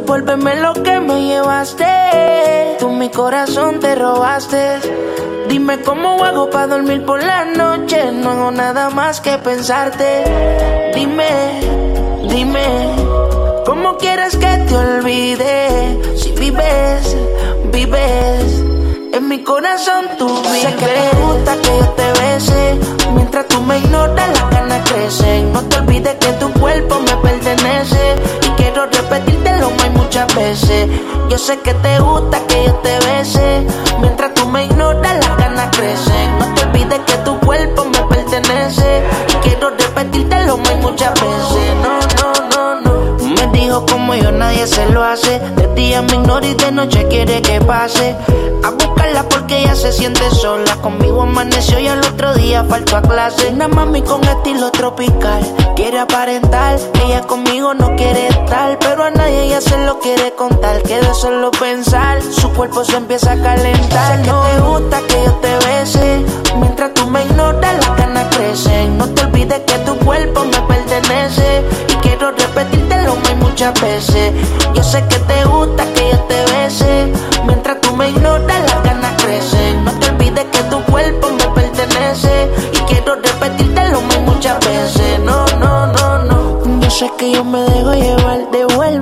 Devuélveme lo que me llevaste. Tú mi corazón te robaste. Dime cómo hago para dormir por la noche. No hago nada más que pensarte. Dime, dime, ¿cómo quieres que te olvide? Si vives, vives. En mi corazón tú vives. Sé que te gusta que yo te bese. Yo sé que te gusta que yo te bese. Mientras tú me ignoras, las ganas crecen. De día me ignora y de noche quiere que pase. A buscarla porque ella se siente sola. Conmigo amaneció y al otro día faltó a clase. Una mami con estilo tropical. Quiere aparentar, ella conmigo no quiere estar. Pero a nadie ella se lo quiere contar. Que de solo pensar, su cuerpo se empieza a calentar. Sé que te gusta que yo te bese. Muchas veces. Yo sé que te gusta que yo te bese. Mientras tú me ignoras, las ganas crecen. No te olvides que tu cuerpo me pertenece. Y quiero repetírtelo más muchas veces. No, no, no, no. Yo sé que yo me dejo llevar.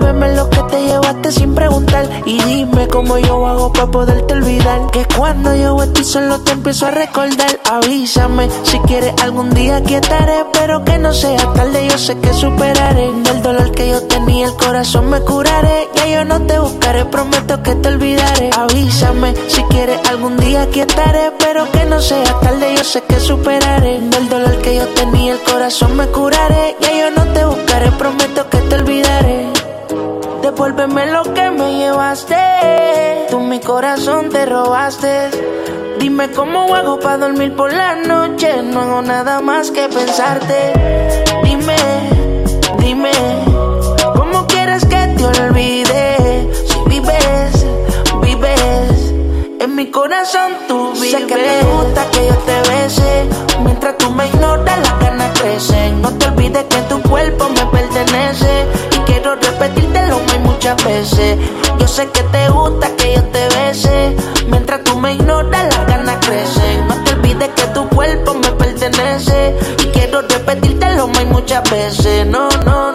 Devuélveme lo que te llevaste sin preguntar. Y dime cómo yo hago para poderte olvidar. Que cuando yo estoy solo te empiezo a recordar. Avísame si quieres algún día aquí estaré. Pero que no sea tarde, yo sé que superaré. Del dolor que yo tenía, el corazón me curaré. Ya yo no te buscaré, prometo que te olvidaré. Avísame si quieres algún día aquí estaré. Pero que no sea tarde, yo sé que superaré. Del dolor que yo tenía, el corazón me curaré. Devuélveme lo que me llevaste. Tú mi corazón te robaste. Dime cómo hago para dormir por la noche. No hago nada más que pensarte. Dime, dime, ¿cómo quieres que te olvide? Si vives, vives. En mi corazón tú vives. Sé que te gusta que yo te bese. Mientras tú me ignoras, las ganas crecen. No te olvides que tu cuerpo me pertenece. Quiero repetírtelo más muchas veces. Yo sé que te gusta que yo te bese. Mientras tú me ignoras, las ganas crecen. No te olvides que tu cuerpo me pertenece. Y quiero repetírtelo más muchas veces. No, no.